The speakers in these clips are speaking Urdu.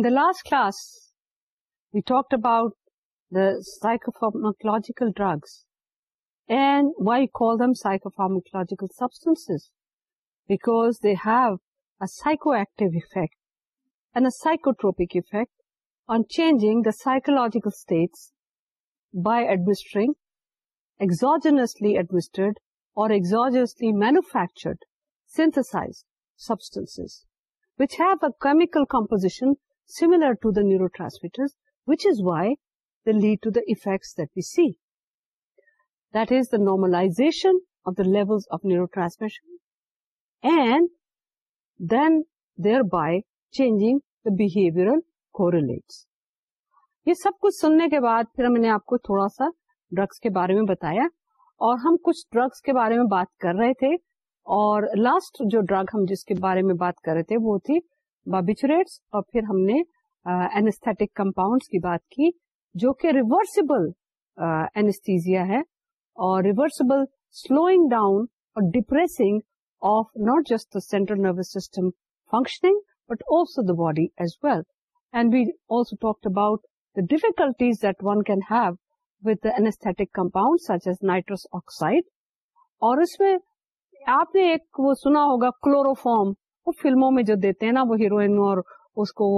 In the last class, we talked about the psychopharmacological drugs and why you call them psychopharmacological substances, because they have a psychoactive effect and a psychotropic effect on changing the psychological states by administering exogenously administered or exogenously manufactured synthesized substances, which have a chemical composition similar to the never lead to the effects یہ سب کچھ سننے کے بعد ہم نے آپ کو تھوڑا سا ڈرگس کے بارے میں بتایا اور ہم کچھ ڈرگس کے بارے میں بات کر رہے تھے اور لاسٹ جو ڈرگ ہم جس کے بارے میں بات کر رہے تھے وہ تھی بابیچوریٹس اور پھر ہم نے اینسٹک کمپاؤنڈس کی بات کی جو کہ ریورسبل اینسیزیا ہے اور ریورسبل سلوئنگ ڈاؤن اور depressing of not just the central nervous system functioning but also the body as well and we also talk about difficulties that one can have with anaesthetic compound such as nitrous oxide اور اس میں آپ نے ایک وہ سنا ہوگا کلوروفارم وہ فلموں میں جو دیتے ہیں نا وہ ہیروئن اور اس کو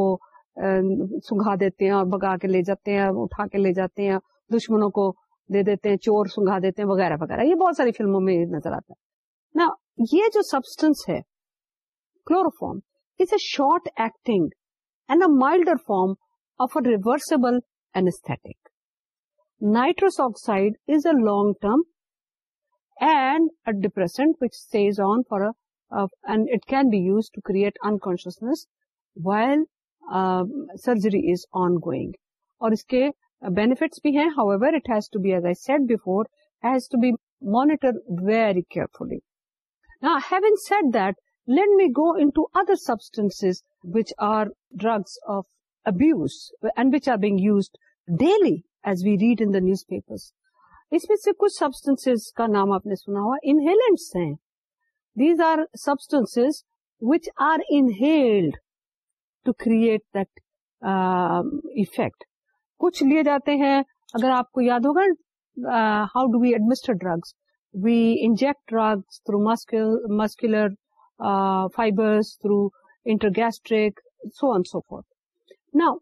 سنگھا دیتے ہیں اور بگا کے لے جاتے ہیں اٹھا کے لے جاتے ہیں دشمنوں کو دے دیتے ہیں چور سنگا دیتے ہیں وغیرہ وغیرہ یہ بہت ساری فلموں میں نظر آتا ہے نا یہ جو سبسٹینس ہے chloroform is a short acting and a milder form of a reversible anaesthetic nitrous oxide is a long term and a depressant which Cs on for a surgery is on going اور اس کے بینیفٹس بھی monitor very carefully set that let me go اندر substance which are drugs and which are being use daily as we read in newspaper اس میں سے کچھ سبسٹینس کا نام آپ نے سنا ہوا انہیلنٹس ہیں these are substance which are inhaled to create the effect کچھ لیے جاتے ہیں اگر آپ کو یاد ہوگا how do we administer drugs we inject drugs through muscular fibre gastric so and سوفور now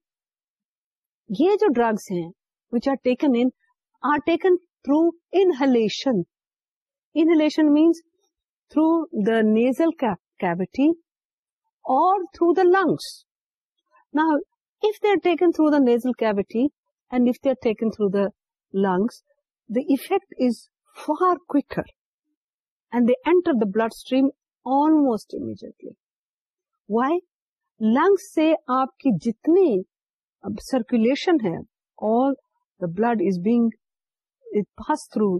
یہ جو ڈرگس ہیں which are taken into inhalation inhalation means through the nasal cavity اور تھرو دا لنگس نہنگس دا افیکٹ از فار کو enter the blood stream almost immediately Y lungs سے آپ کی جتنی سرکولیشن ہے اور the blood is being pass through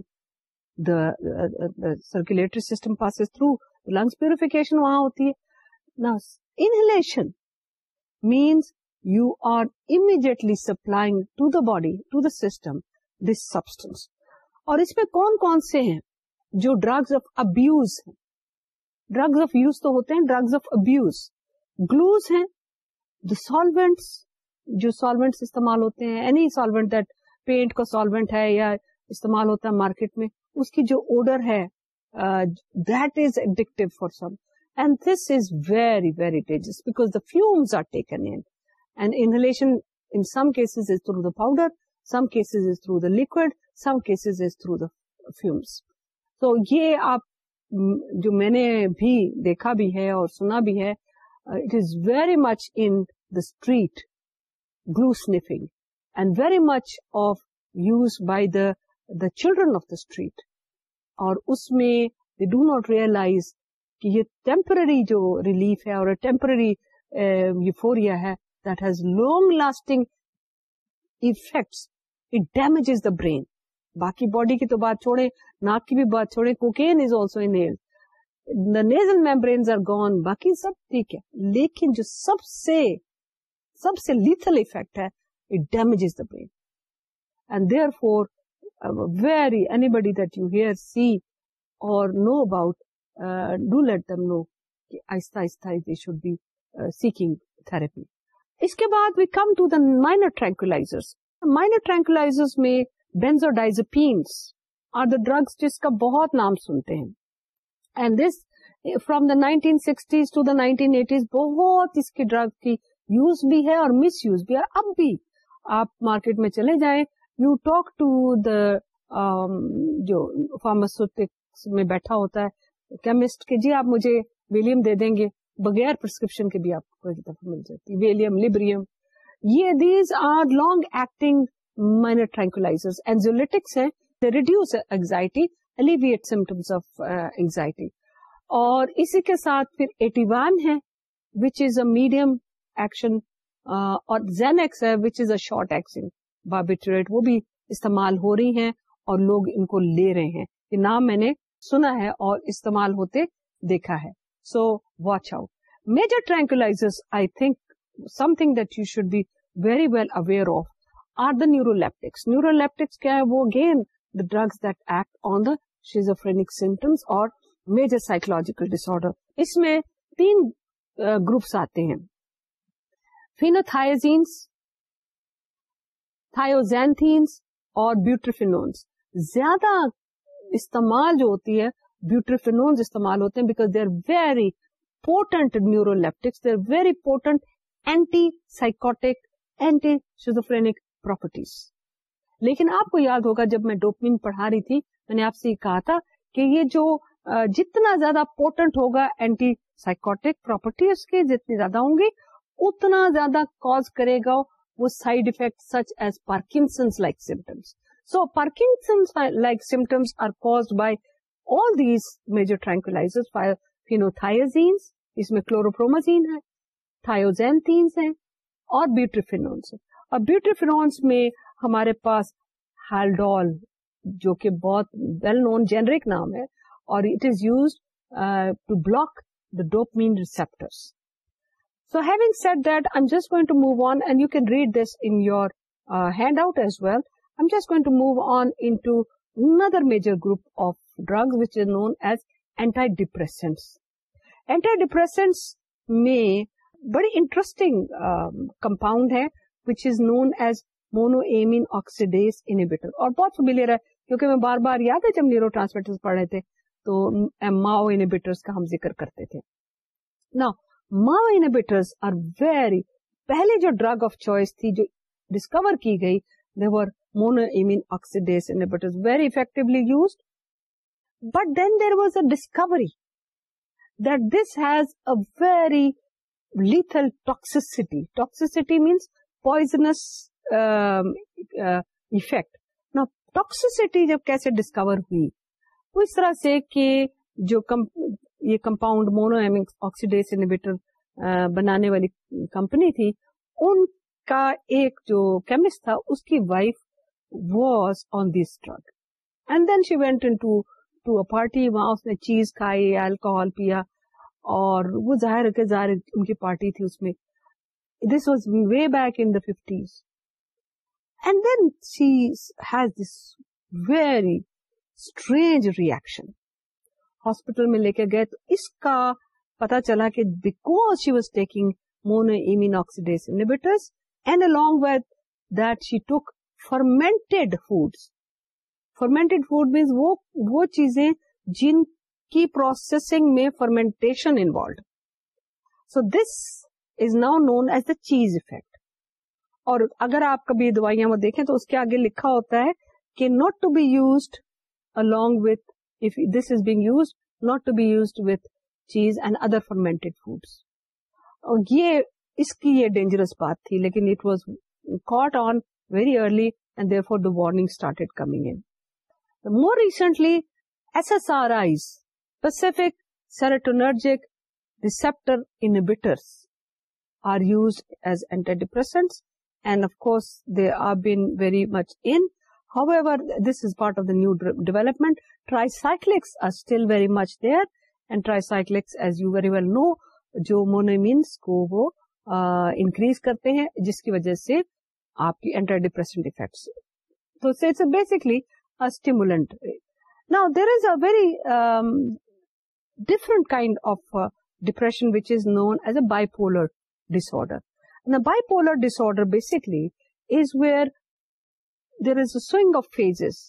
circulatory system passes through lungs purification وہاں ہوتی ہے inhalation means you are immediately supplying to the body to the system this substance اور اس میں کون کون سے ہیں جو ڈرگز آف ابیوز ہیں ڈرگز آف یوز تو ہوتے ہیں ڈرگز آف ابیوز گلوز ہیں دا سالوینٹس جو سالوینٹ استعمال ہوتے ہیں اینی سالوینٹ دیٹ پینٹ کا سالوینٹ ہے یا استعمال ہوتا ہے مارکیٹ میں اس کی جو اوڈر ہے that is for some and this is very very because the fumes are taken and inhalation in some cases is through the powder some cases is through the liquid some cases is through the fumes تو یہ آپ جو میں نے بھی دیکھا بھی ہے اور سنا بھی ہے it is very much in the street glue sniffing and very much of use by the children of the street اور اس میں یہ ٹیمپرری جو ریلیف ہے اور um, بات چھوڑے ناک کی بھی بات چھوڑے کوکین سب ٹھیک ہے لیکن جو سب سے سب سے لیتھل افیکٹ ہے it damage the brain and therefore very anybody that you hear see اور know about do let them know کہ آہستہ ڈرگس uh, جس کا بہت نام سنتے ہیں سکسٹیز ٹو نائنٹین ایٹیز بہت اس کی ڈرگ کی یوز بھی ہے اور مس یوز بھی ہے اب بھی آپ مارکیٹ میں چلے جائیں یو ٹاک ٹو دا جو فارماسوٹکس میں بیٹھا ہوتا ہے کیمسٹ جی آپ مجھے ویلیم دے دیں گے بغیر کے بھی آپ کو مل جاتی لبریم یہ لانگ ایکٹنگ مائنر اینگزائٹی اور اسی کے ساتھ ایٹی ون ہے میڈیم ایکشن اور زین ایکس ہے شارٹ ایکشن وہ بھی استعمال ہو رہی ہیں اور لوگ ان کو لے رہے ہیں یہ نام میں نے سنا ہے اور استعمال ہوتے دیکھا ہے so watch out major I think something that you should be very well aware of are the neuroleptics neuroleptics کیا ہے وہ again the drugs act on the schizophrenic symptoms اور میجر سائیکولوجیکل ڈس آرڈر اس میں تین گروپس uh, آتے ہیں فینوتھائزینس تھائیوزینتھینس اور بیوٹریفینونس زیادہ استعمال جو ہوتی ہے بیوٹریفینونس استعمال ہوتے ہیں because they are very potent neuroleptics they are very potent anti psychotic anti schizophrenic properties لیکن آپ کو یاد ہوگا جب میں ڈوپمین پڑھا رہی تھی میں نے آپ سے یہ کہا تھا کہ یہ جو جتنا زیادہ پورٹنٹ ہوگا اینٹی سائکوٹک پراپرٹی اس کے جتنی زیادہ ہوں گی اتنا زیادہ کاز کرے گا وہ side effect such as Parkinson's like symptoms so Parkinson's like symptoms are caused by all these major phenothiazines اس میں کلوروپرومازین ہے تھائیوزینس ہیں اور بیوٹریفینس اور بیوٹریفینس میں ہمارے پاس جو کہ بہت ویل نون جینرک نام ہے اور it is use to block the dopamine receptors swing set this move you can read this out as well ایزنڈیپریسنٹ میں بڑی انٹرسٹنگ کمپاؤنڈ ہے which is known as monoamine آکسیڈیسر اور بہت سبلیئر ہے کیونکہ ہمیں بار بار یاد ہے جب نیورو ٹرانسمیٹر پڑ رہے تھے تو ما انبیٹرس کا ہم ذکر کرتے تھے نا ماوا انہیبیٹرز آر ویری پہلے جو ڈرگ آف چوائس تھی جو ڈسکور کی گئی they were mono amen oxidase inhibitors very effectively use but then there was a discovery that this has a very lethal toxicity toxicity means poisonous effect نا ٹاکسیسٹی جب کیسے ڈسکور ہوئی اس طرح سے کہ جو یہ compound mono amen oxidase inhibitor بنانے والی کمپنی تھی ان کا ایک جو کیمسٹ تھا اس کی wife was on this drug and then she went in party وہاں اس نے چیز کھائی الکوہول پیا اور وہ ظاہر ہے کہ ظاہر ان کی پارٹی تھی اس میں this was way back in the fifties and then she has this very strange reaction hospital میں لے کے گئے تو اس کا پتا چلا کہ because she was taking mono amen inhibitors and along that she took fermented food fermented food means وہ چیزیں جن کی پروسیسنگ میں fermentation involved so this is now known as the cheese effect اور اگر آپ کبھی دوائیاں وہ دیکھیں تو اس کے آگے لکھا ہوتا ہے کہ not to be used with with this is being use not to be used with cheese and other fermented foods یہ اس کی یہ ڈینجرس بات تھی لیکن it was caught on very early and therefore the warning started coming in more recently S S R Is specific serotonergic receptor inhibitors are use as antidepressant and of course they are been very much in However, this is part of the new development. Tricyclics are still very much there. And try as you very well know جو مونیمینس کو وہ انکریز کرتے ہیں جس کی وجہ سے آپ کی اینٹر افیکٹس تو بیسکلی اسٹیمولنٹ نا there is a very different kind of depression which is known as a bipolar disorder bipolar disorder basically is where there is a swing of phases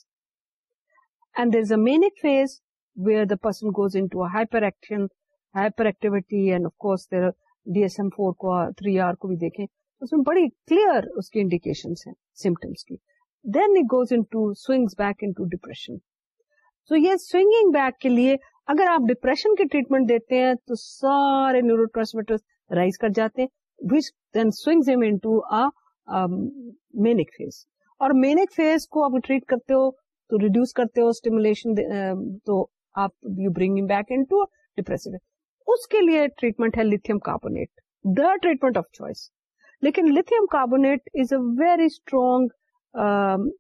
and there is a manic phase where the person goes into a hyperaction, hyperactivity and of course DSM-4 3R کی دین اٹ گوز انٹیپرسنگ بیک کے لیے اگر آپ ڈپریشن کی ٹریٹمنٹ دیتے ہیں تو سارے کر جاتے ہیں مینک فیز کو آپ you bring back into depress اس کے لیے ٹریٹمنٹ ہے lithium carbonate the treatment of choice لیکن lithium carbonate is a very strong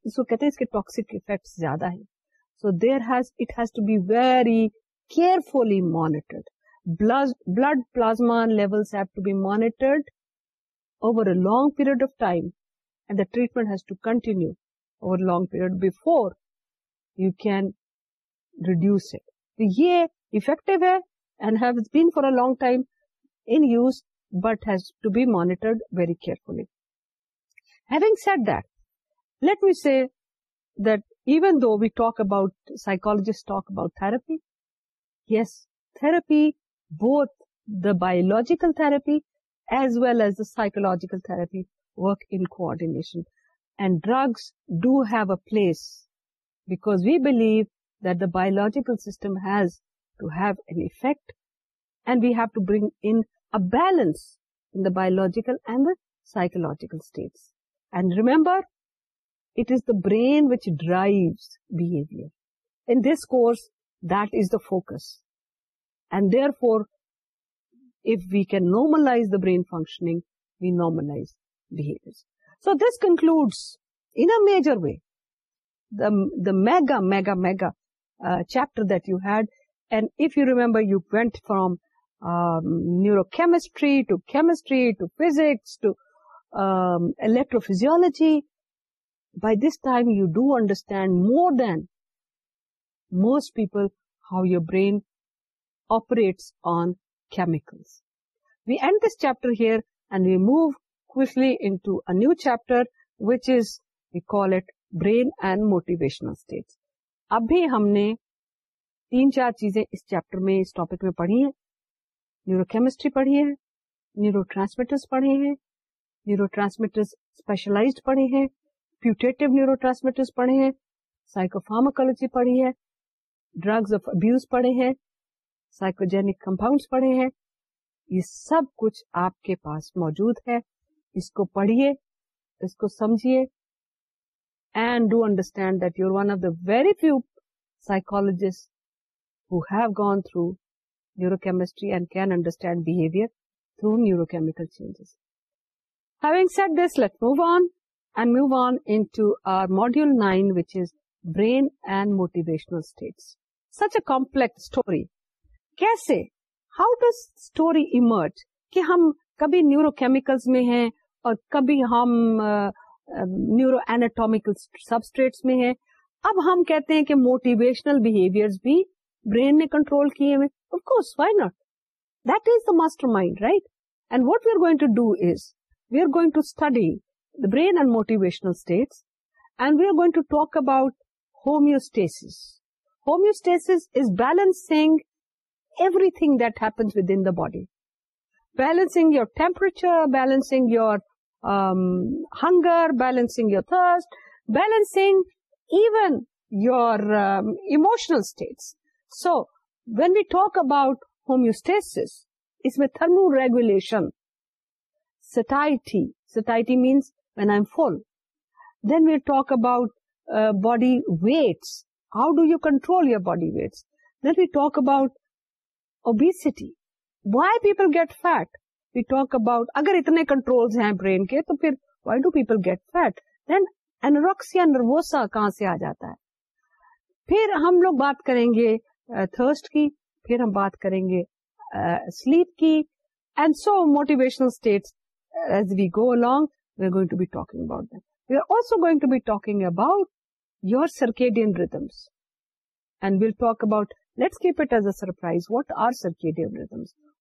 اس کو کہتے ہیں اس کے ٹاکسک افیکٹ زیادہ ہے so there has it has to be very carefully monitored blood plasma level monitored over a long period of time and the treatment has to continue over long period before you can reduce it. तो ये effective है and has been for a long time in use but has to be monitored very carefully. Having said that, let me say that even though we talk about, psychologists talk about therapy, yes, therapy, both the biological therapy as well as the psychological therapy work in coordination. And drugs do have a place because we believe biological system has to have an effect and we have to brings and psychological and ریمبرس course that is the focus and they four if we can normalise the brain functioning we normalise so this concludes انجر way mega mega mega chapter that you had. And if you remember, you went from um, neurochemistry to chemistry to physics to um, electrophysiology. By this time, you do understand more than most people how your brain operates on chemicals. We end this chapter here and we move quickly into a new chapter, which is, we call it brain and motivational states. اب بھی ہم نے تین چار چیزیں اس چیپٹر میں اس ٹاپک میں پڑھی ہیں نیورو کیمسٹری پڑھی ہے نیورو ٹرانسمیٹرس پڑھے ہیں نیورو ٹرانسمیٹر اسپیشلائز پڑھے ہیں پیوٹیٹو نیورو ٹرانسمیٹر پڑھے ہیں فارماکولوجی پڑھی ہے ڈرگز آف ابیوز پڑھے ہیں سائیکوجینک کمپاؤنڈ پڑھے ہیں یہ سب کچھ آپ کے پاس موجود ہے اس کو پڑھیے اس کو سمجھیے and do understand that you one of the very few سائیکالوجیس who have gone through neurochemistry and can understand behaviour through neurochemical mood move or modulation which is brain and motivational such a complex story کیسے ہاؤ ڈز اسٹوری امرٹ کہ ہم کبھی نیورو کیمیکلس میں ہیں اور کبھی ہم نیورو اینٹامیکل سبسٹریٹس میں ہے اب ہم کہتے ہیں کہ موٹیویشنل بہیویئر بھی برین نے کنٹرول کیے ہوئے of course why not that is the mastermind right and what we are going to do is we are going to study the brain and motivational states and we are going to talk about homeostasis homeostasis is balancing everything that happens within the body balancing your temperature balancing your Um, hunger, balancing your thirst, balancing even your um, emotional states. So when we talk about homeostasis, it's with thermoregulation, satiety. Satiety means when I'm full. Then we'll talk about uh, body weights. How do you control your body weights? Then we talk about obesity. Why people get fat? Talk about اگر اتنے کنٹرول ہیں برین کے تو ہم بات کریں گے ہم بات کریں گے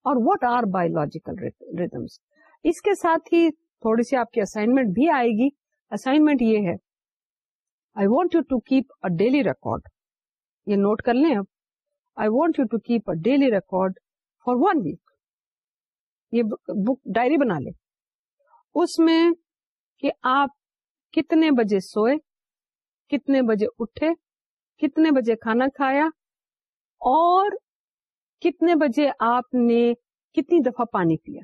اور واٹ آر بایولوجیکل ریتمس اس کے ساتھ ہی تھوڑی سی آپ کی اسائنمنٹ بھی آئے گی اسائنمنٹ یہ ہے I want you to keep a daily record یہ نوٹ کر لیں آپ I want you to keep a daily record for one week یہ بک ڈائری بنا لیں اس میں کہ آپ کتنے بجے سوئے کتنے بجے اٹھے کتنے بجے کھانا کھایا اور کتنے بجے آپ نے کتنی دفعہ پانی پیا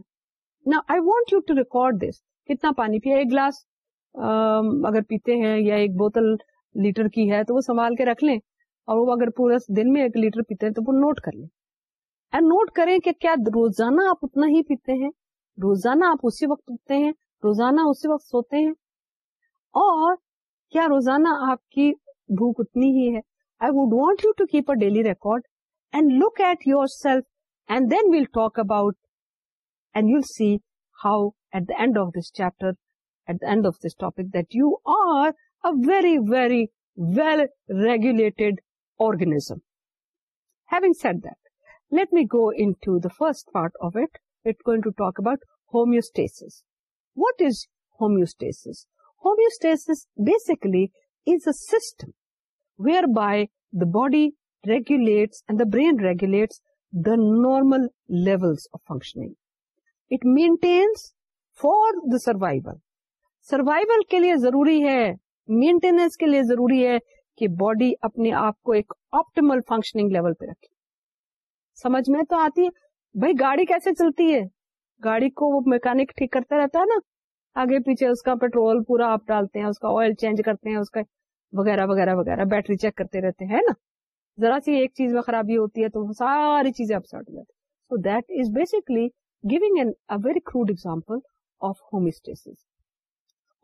نا I want you to record this کتنا پانی پیا ایک گلاس اگر پیتے ہیں یا ایک بوتل لیٹر کی ہے تو وہ سنبھال کے رکھ لیں اور وہ اگر پورا دن میں ایک لیٹر پیتے ہیں تو وہ نوٹ کر لیں اینڈ نوٹ کریں کہ کیا روزانہ آپ اتنا ہی پیتے ہیں روزانہ آپ اسی وقت اٹھتے ہیں روزانہ اسی وقت سوتے ہیں اور کیا روزانہ آپ کی بھوک اتنی ہی ہے I would want you to keep a daily record and look at yourself, and then we'll talk about, and you'll see how at the end of this chapter, at the end of this topic, that you are a very, very well-regulated organism. Having said that, let me go into the first part of it. It's going to talk about homeostasis. What is homeostasis? Homeostasis basically is a system whereby the body regulates and the brain regulates the normal level functioning it maintains for the survival survival کے لیے ضروری ہے مینٹینس کے لیے ضروری ہے کہ باڈی اپنے آپ کو ایک آپٹیمل فنکشننگ لیول پہ رکھے سمجھ میں تو آتی ہے بھائی گاڑی کیسے چلتی ہے گاڑی کو وہ میکینک ٹھیک کرتے رہتا ہے نا آگے پیچھے اس کا پیٹرول پورا آپ ڈالتے ہیں اس کا آئل چینج کرتے ہیں اس کا وغیرہ وغیرہ وغیرہ بیٹری چیک کرتے رہتے ہیں نا ذرا سی ایک چیز میں خرابی ہوتی ہے تو وہ ساری چیزیں اپسٹ ہو جاتی ہیں so that is basically giving an a very crude example of homeostasis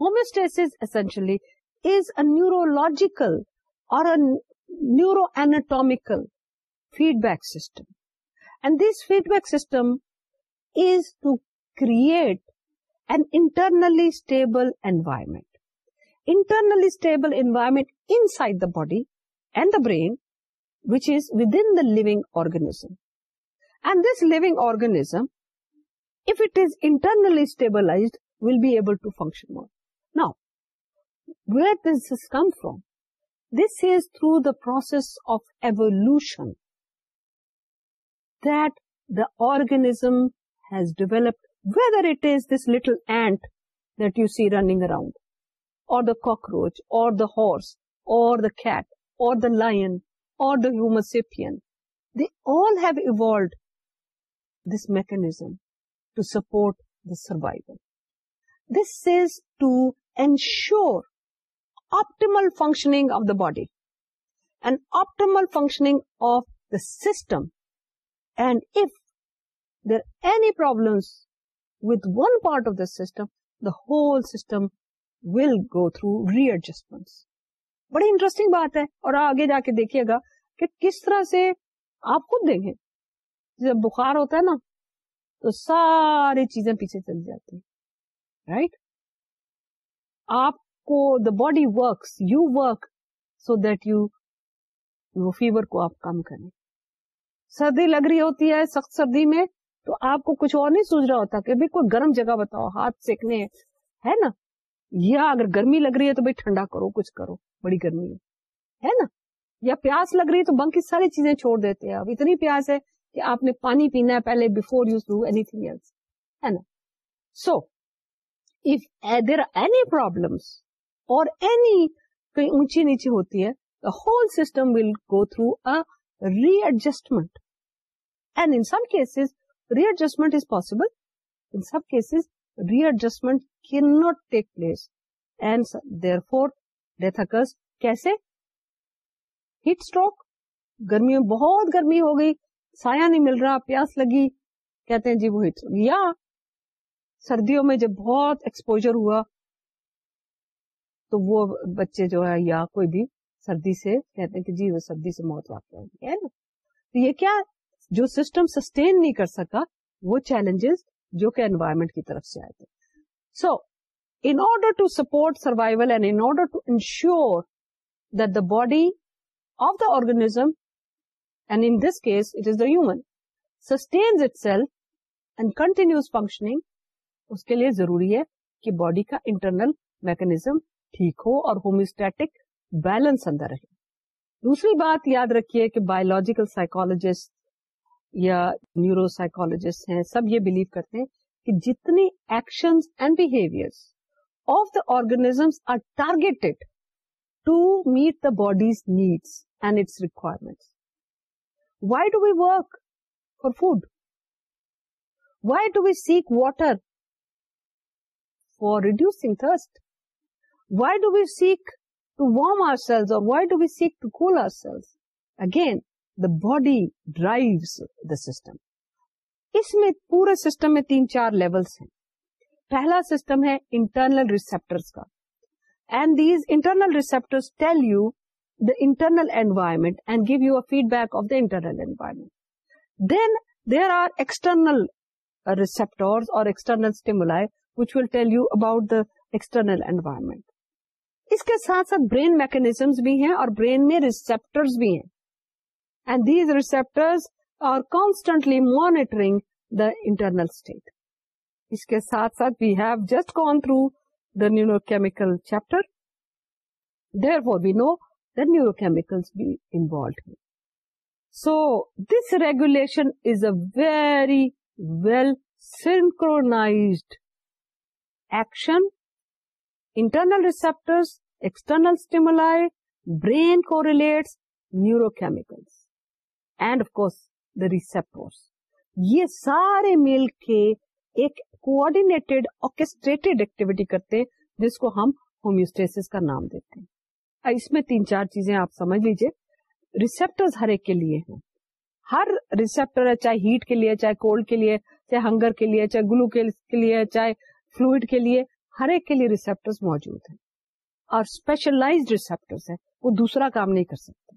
homeostasis essentially is a neurological اور neuroanatomical feedback system and this feedback system is to create an internally stable environment internally stable environment inside the body and the brain which is within the living organism. And this living organism, if it is internally stabilized, will be able to function more. Now, where does this come from? This is through the process of evolution that the organism has developed, whether it is this little ant that you see running around, or the cockroach, or the horse, or the cat, or the lion, or the Homo sapien, they all have evolved this mechanism to support the survival. This is to ensure optimal functioning of the body and optimal functioning of the system. And if there are any problems with one part of the system, the whole system will go through readjustments. بڑی انٹرسٹنگ بات ہے اور آگے جا کے دیکھیے گا کہ کس طرح سے آپ خود دیکھیں جب بخار ہوتا ہے نا تو ساری چیزیں پیچھے چل جاتی ہیں آپ کو the body works you work so that you وہ فیور کو آپ کم کریں سردی لگ رہی ہوتی ہے سخت سردی میں تو آپ کو کچھ اور نہیں سوچ رہا ہوتا کہ بھی کوئی گرم جگہ بتاؤ ہاتھ سیکنے ہے نا یا اگر گرمی لگ رہی ہے تو بھائی ٹھنڈا کرو کچھ کرو بڑی گرمی ہے ہے نا یا پیاس لگ رہی ہے تو بنک کی ساری چیزیں چھوڑ دیتے ہیں اب اتنی پیاس ہے کہ آپ نے پانی پینا ہے پہلے before use do anything else ہے نا so there are any problems اور اینی کہیں اونچی نیچے ہوتی ہے whole system will go through a readjustment and in some cases readjustment is possible in some cases readjustment not take place and for death ڈیتکس کیسے ہیٹ اسٹروک گرمی میں بہت گرمی ہو گئی سایہ نہیں مل رہا پیاس لگی کہتے ہیں جی وہ ہٹ یا سردیوں میں جب بہت ایکسپوجر ہوا تو وہ بچے جو ہے یا کوئی بھی سردی سے کہتے ہیں کہ جی وہ سردی سے موت واقع گئی ہے نا تو یہ کیا جو سسٹم سسٹین نہیں کر سکا وہ چیلنجز جو کہ انوائرمنٹ کی طرف سے آئے تھے so in order to support survival and in order to ensure the body of the organism and in this case it is اومن sustains itself and continuous functioning اس کے لیے ضروری ہے کہ باڈی کا انٹرنل میکنیزم ٹھیک ہو اور ہومیوسٹیٹک بیلنس اندر رہے دوسری بات یاد رکھیے کہ بایولوجیکل سائیکولوجسٹ یا نیورو سائیکولوجسٹ ہیں سب یہ بلیو کرتے ہیں کہ جتنی action and behaviour of the organisms are targeted to meet the body's needs and its requirement why do we work for food why do we seek water for reducing thirst why do we seek to warm are sales اور why do we seek to cool are sales again the body drive the system اس میں پورے سسٹم میں تین چار لیولس ہیں پہلا سسٹم ہے internal receptor and these internal tell you the internal environment and give you a feedback of the internal environment then there are external receptor اور external stimuli which will tell you about the external environment اس کے ساتھ ساتھ برین میکنیزمس بھی ہیں اور برین میں ریسپٹر بھی ہیں and these receptor constantly monitoring the internal state اس کے ساتھ ساتھ we have just gone through the neurochemical chapter therefore we know the neurochemical be involved so this regulation is a very well action internal receptor external stimuli brain کو relates neurochemical and of course receptors یہ سارے مل کے ایک ایکٹیویٹی کرتے ہیں جس کو ہم ہومیوسٹیس کا نام دیتے ہیں اس میں تین چار چیزیں آپ سمجھ لیجیے ریسپٹر ہر ایک کے لیے ہیں ہر ریسپٹر ہے چاہے ہیٹ کے لیے چاہے کولڈ کے لیے چاہے ہنگر کے لیے چاہے گلو کے لیے چاہے فلوئڈ کے لیے ہر ایک کے لیے ریسپٹر موجود ہیں اور اسپیشلائز ریسپٹر وہ دوسرا کام نہیں کر سکتے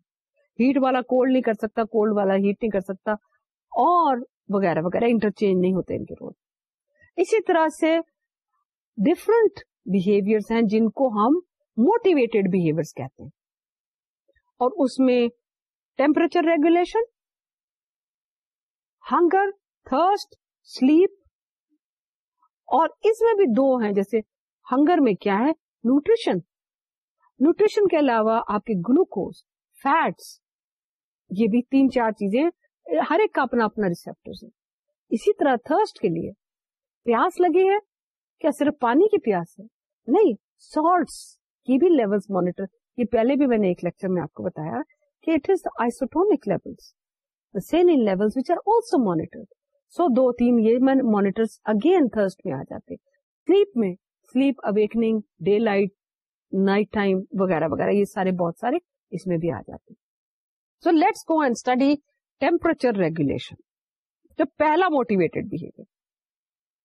ہیٹ والا کولڈ نہیں کر سکتا کولڈ والا ہیٹ نہیں کر سکتا اور وغیرہ وغیرہ انٹرچینج نہیں ہوتے ان کے رول اسی طرح سے ڈفرنٹ بہیویئرس ہیں جن کو ہم موٹیویٹیڈ بہیویئر کہتے ہیں اور اس میں temperature regulation hunger thirst sleep اور اس میں بھی دو ہیں جیسے ہنگر میں کیا ہے نیوٹریشن نیوٹریشن کے علاوہ آپ کے گلوکوز فیٹس یہ بھی تین چار چیزیں ہر ایک کا اپنا اپنا ریسپٹر ہے اسی طرح تھرسٹ کے لیے پیاس لگی ہے کیا صرف پانی کی پیاس ہے نہیں سالٹس کی بھی لیول مانیٹر یہ پہلے بھی میں نے ایک لیکچر میں آپ کو بتایا کہ it is isotonic آئسوٹ same which are also monitor سو دو تین یہ مانیٹر اگین تھرسٹ میں آ جاتے سلیپ سلیپ میں awaking day light night time وغیرہ وغیرہ یہ سارے بہت سارے اس میں بھی آ جاتے So let's go and study temperature regulation, the pehla motivated behavior.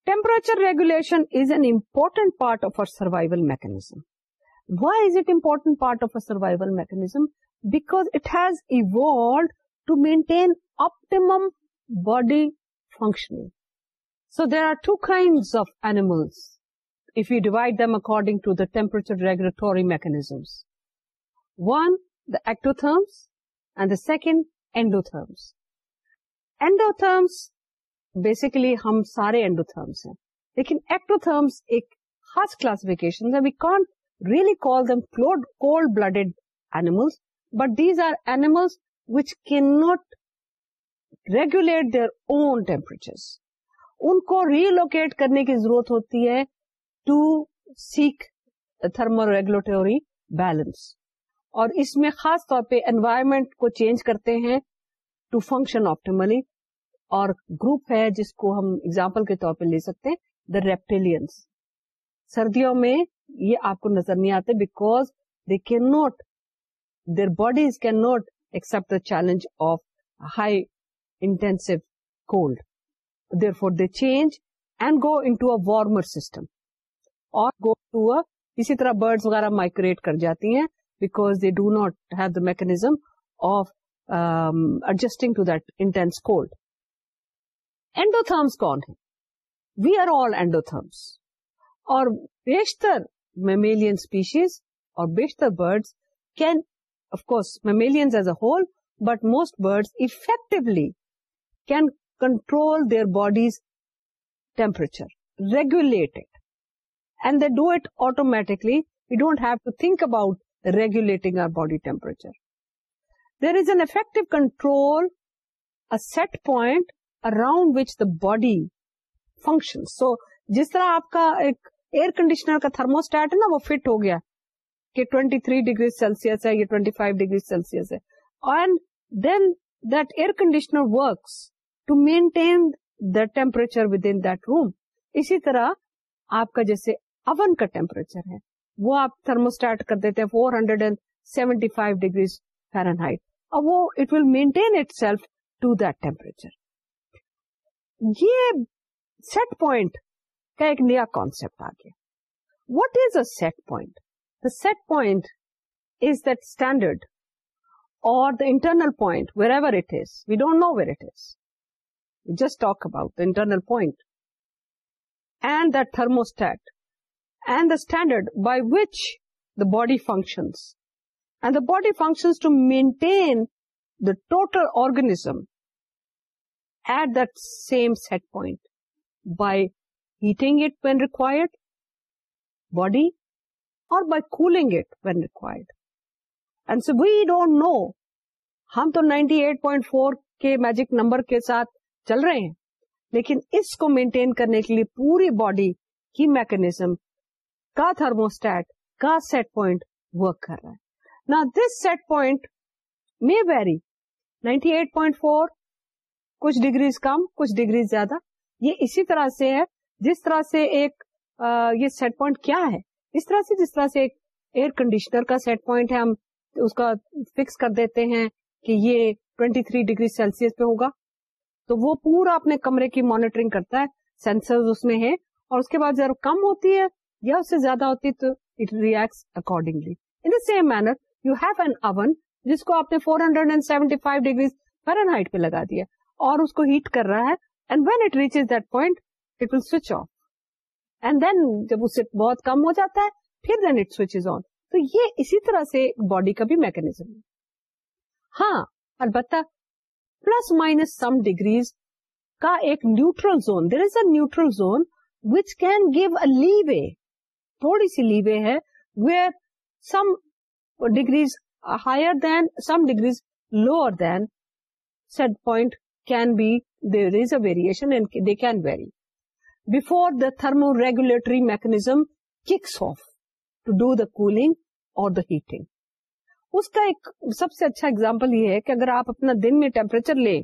Temperature regulation is an important part of our survival mechanism. Why is it important part of a survival mechanism? Because it has evolved to maintain optimum body functioning. So there are two kinds of animals if you divide them according to the temperature regulatory mechanisms. One, the ectotherms, second endotherms endotherms basically ہم سارے اینڈو تھرمس ہیں لیکن ایکٹو تھرمس ایک ہر we caught really call them floor cold blooded animal but these are animals which can not regulate their own temperature ان کو ریلوکیٹ کرنے کی ضرورت ہوتی ہے ٹو سیک تھرموریگولیٹری بیلنس اور اس میں خاص طور پہ انوائرمنٹ کو چینج کرتے ہیں ٹو فنکشن آپٹیملی اور گروپ ہے جس کو ہم اگزامپل کے طور پہ لے سکتے ہیں دا ریپٹیلینس سردیوں میں یہ آپ کو نظر نہیں آتے because they can not their bodies can not accept the challenge of high intensive cold therefore they change and go into a warmer system اور گو ٹو اسی طرح برڈس وغیرہ مائگریٹ کر جاتی ہیں because they do not have the mechanism of adjusting to this cold endotherms کون ہے وی آر آل اینڈو تھمس اور بیشتر میملین اسپیشیز اور بیشتر birds canines mammals as a whole but most birds effectively can control their bodies temperature regulated and they do it automatically we don't have to think about regulating our body temperature there is an effect control set point around which the body function so جس طرح آپ کا ایک ایئر کنڈیشنر کا تھرموسٹیٹ ہے نا وہ فٹ ہو گیا کہ 23 ڈگری سیلسیس ہے یا 25 ڈگری سیلسیس ہے and then that air conditioner works to maintain the temperature within that room اسی طرح آپ کا جیسے اون کا ٹیمپریچر ہے وہ آپ تھرموسٹیٹ کر دیتے ہیں four hundred and seventy five degrees Fahrenheit اور وہ it will maintain itself to temperature یہ سیٹ پوائنٹ کا ایک نیا کانسپٹ آ گیا what is a set point the set point is that standard اور the internal point wherever it is we don't know where it is just talk about the internal point and that thermostat and the standard by which the body functions and the body functions to maintain the total organism at دائنٹ by heating it when required body اور by cooling it when required and see don't know ہم تو نائنٹی ایٹ پوائنٹ فور کے میجک نمبر کے ساتھ چل رہے ہیں لیکن اس کو مینٹین کرنے کے لیے پوری باڈی کی میکنیزم کا تھرموسٹیٹ کا سیٹ پوائنٹ ورک کر رہا ہے نا دس سیٹ پوائنٹ میں کچھ ڈگریز کم کچھ ڈگریز زیادہ یہ اسی طرح سے ہے جس طرح سے ایک یہ سیٹ پوائنٹ کیا ہے اس طرح سے جس طرح سے ایک ایئر کنڈیشنر کا سیٹ پوائنٹ ہے ہم اس کا فکس کر دیتے ہیں کہ یہ 23 تھری ڈگری سیلسیس پہ ہوگا تو وہ پورا اپنے کمرے کی مانیٹرنگ کرتا ہے سینسر اس میں ہے اور اس کے بعد جب کم ہوتی ہے یا اس سے زیادہ ہوتی تو it reacts accordingly in the same manner you have an oven جس کو آپ نے 475 ڈگریز فرن ہائٹ پہ لگا دیا اور اس کو ہیٹ کر رہا ہے and when it reaches that point it will switch off and then جب اسے بہت کم ہو جاتا ہے پھر دین اٹ سوئچ آن تو یہ اسی طرح سے باڈی کا بھی میکنیزم ہے ہاں البتہ پلس مائنس سم ڈگریز کا ایک neutral zone there is a neutral zone which can give a leeway تھوڑی سی لی وے ہے where some degrees higher than some degrees lower than set point can is a variation they can vary before the thermo regulatory mechanism of to do the cooling اور دا ہیٹنگ اس کا ایک سب سے اچھا اگزامپل یہ ہے کہ اگر آپ اپنا دن میں ٹیمپریچر لیں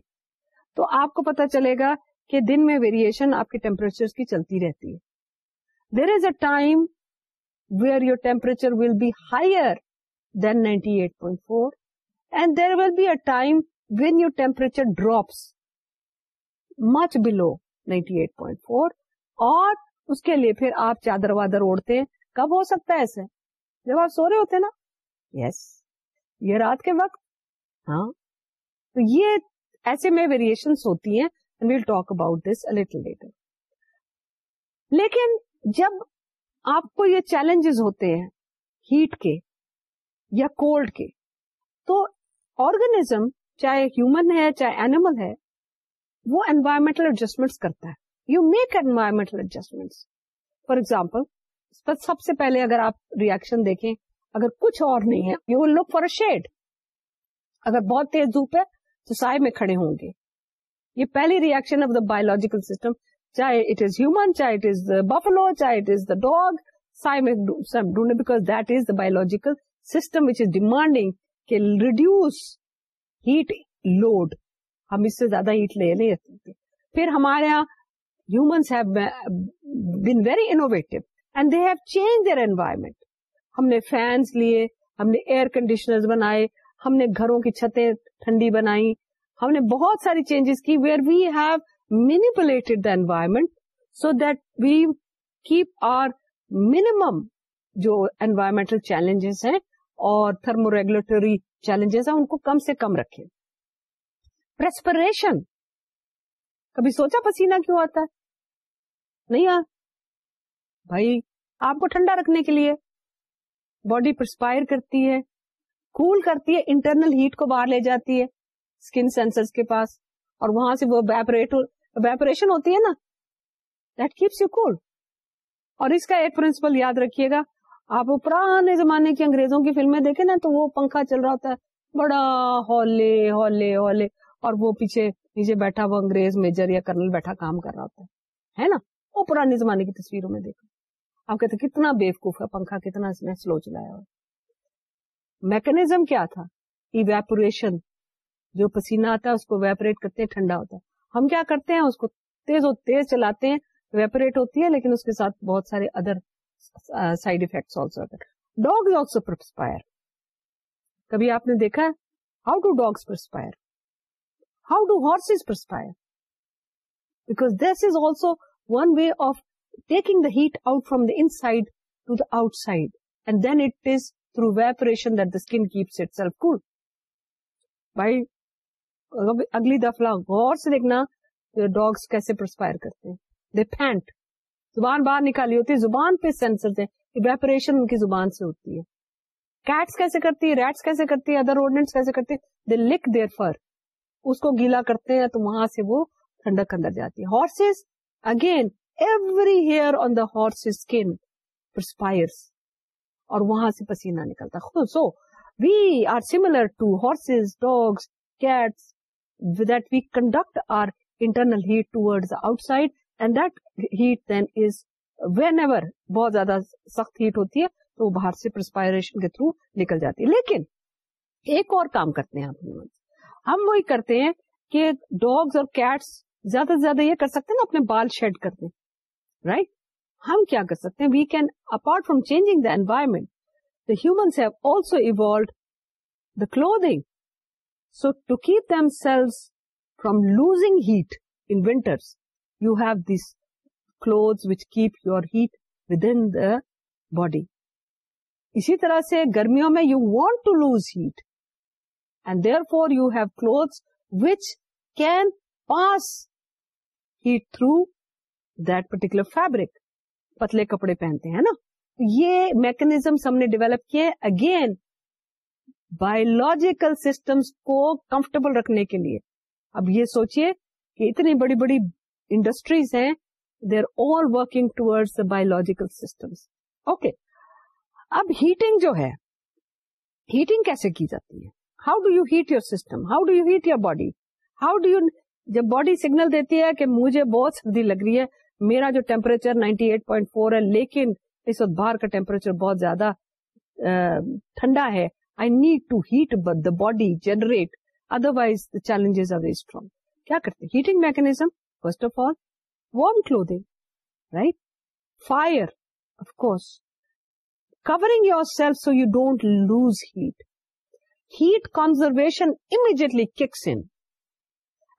تو آپ کو پتا چلے گا کہ دن میں ویریشن آپ کے ٹیمپریچر کی چلتی رہتی ہے there is a time where your temperature will be higher ninety eight point four and you temperature اور کب ہو سکتا ہے ایسے جب آپ سو رہے ہوتے نا یس یہ رات کے وقت ہاں تو یہ ایسے میں ویریشن ہوتی ہیں لیکن جب آپ کو یہ چیلنجز ہوتے ہیں ہیٹ کے یا کولڈ کے تو آرگنیزم چاہے ہیومن ہے چاہے اینیمل ہے وہ انوائرمنٹل ایڈجسٹمنٹ کرتا ہے you make environmental adjustment for example سب سے پہلے اگر آپ ریئیکشن دیکھیں اگر کچھ اور نہیں ہے you will look for a shade اگر بہت تیز دھوپ ہے تو سائے میں کھڑے ہوں گے یہ پہلی reaction of the biological system چاہے اٹ از ہیومن چاہے اٹ از بفلو چاہے it is the dog because that is the biological system which is demanding کہ ریڈیوس ہیٹ لوڈ ہم اس سے زیادہ ہیٹ لے نہیں سکتے پھر ہمارے یہاں humans have been very innovative and they have change their environment ہم نے فینس لیے ہم نے ایئر کنڈیشنر بنائے ہم نے گھروں کی چھتیں ٹھنڈی بنائی ہم نے بہت ساری چینجز کی where we have manipulated the environment so that we keep our minimum جو انوائرمنٹل چیلنجز ہیں اور ریگولیٹری چیلنجز ہیں ان کو کم سے کم رکھے کبھی سوچا پسینا کیوں آتا ہے نہیں آ بھائی آپ کو ٹھنڈا رکھنے کے لیے باڈی پرسپائر کرتی ہے کول کرتی ہے انٹرنل ہیٹ کو باہر لے جاتی ہے اسکن سینسر کے پاس اور وہاں سے وہ ویپریٹ ویپوریشن ہوتی ہے نا دیٹ کیپس یو اور اس کا ایک پرنسپل یاد رکھیے گا آپ پرانے زمانے کی انگریزوں کی فلمیں دیکھیں نا تو وہ پنکھا چل رہا ہوتا ہے بڑا ہولے ہولے ہولے اور وہ پیچھے نیچے بیٹھا وہ انگریز میجر یا کرنل بیٹھا کام کر رہا ہوتا ہے نا وہ پرانے زمانے کی تصویروں میں دیکھا آپ کہتے کتنا بیوقوف ہے پنکھا کتنا اس نے سلو چلایا ہوا میکنیزم کیا تھا ایویپوریشن جو پسینا آتا ہے اس کو ویپوریٹ کرتے ٹھنڈا ہوتا ہے ہم کیا کرتے ہیں اس کو تیز اور تیز چلاتے ہیں ویپوریٹ ہوتی ہے لیکن اس کے ساتھ بہت سارے ادر سائڈ افیکٹس آلسو ہوتے ڈاگ آلسو پرسپائر کبھی آپ نے دیکھا how do dogs perspire how do horse perspire because this is also one way of taking the heat out from the inside to the outside and then it is through ویپوریشن that the skin keeps itself cool by اگلی دفعہ غور سے دیکھنا ڈاگس کیسے پرسپائر کرتے ہیں دے پینٹ زبان باہر نکالی ہوتی ہے زبان پہ سینسر ایویپریشن ان کی زبان سے ہوتی ہے کیٹس کیسے کرتی ہے ریٹس کیسے کرتی ہے ادر آرڈینٹس کیسے کرتے ہیں دے لک دیئر فر اس کو گیلا کرتے ہیں تو وہاں سے وہ ٹھنڈک اندر جاتی ہے horses again every hair on the horse skin perspires اور وہاں سے پسینہ نکلتا so we are similar to horses dogs cats conduct our internal heat towards outside and that heat then is وور بہت زیادہ سخت ہیٹ ہوتی ہے تو وہ باہر سے پرسپائریشن کے تھرو نکل جاتی ہے لیکن ایک اور کام کرتے ہیں ہم ہم وہی کرتے ہیں کہ ڈاگس اور کیٹس زیادہ سے زیادہ یہ کر سکتے ہیں نا اپنے بال شیڈ کرتے رائٹ ہم کیا کر سکتے ہیں we can apart from changing the environment the humans have also evolved the clothing so to keep themselves from losing heat enters you have this cloth which keep your heat within the body اسی طرح سے گرمیوں میں you want to lose heat and therefore you have cloth which can pass heat through particular fabric پتلے کپڑے پہنتے ہیں نا یہ میکنیزمس ہم نے ڈیولپ کیے اگین بایولوجیکل سسٹمس کو کمفرٹیبل رکھنے کے لیے اب یہ سوچیے کہ اتنی بڑی بڑی انڈسٹریز ہیں دے آر آل ورکنگ ٹوڈ بایولوجیکل سسٹمس اوکے اب ہیٹنگ جو ہے ہیٹنگ کیسے کی جاتی ہے how do you heat your system how do you heat your body how do you جب باڈی سگنل دیتی ہے کہ مجھے بہت سردی لگ رہی ہے میرا جو ٹیمپریچر 98.4 ہے لیکن اس وقت باہر کا ٹیمپریچر بہت زیادہ ٹھنڈا ہے I need to heat but the body generate otherwise the challenges are very strong کیا کرتے heating mechanism first of all warm clothing right fire of course covering yourself so you don't lose heat heat conservation immediately in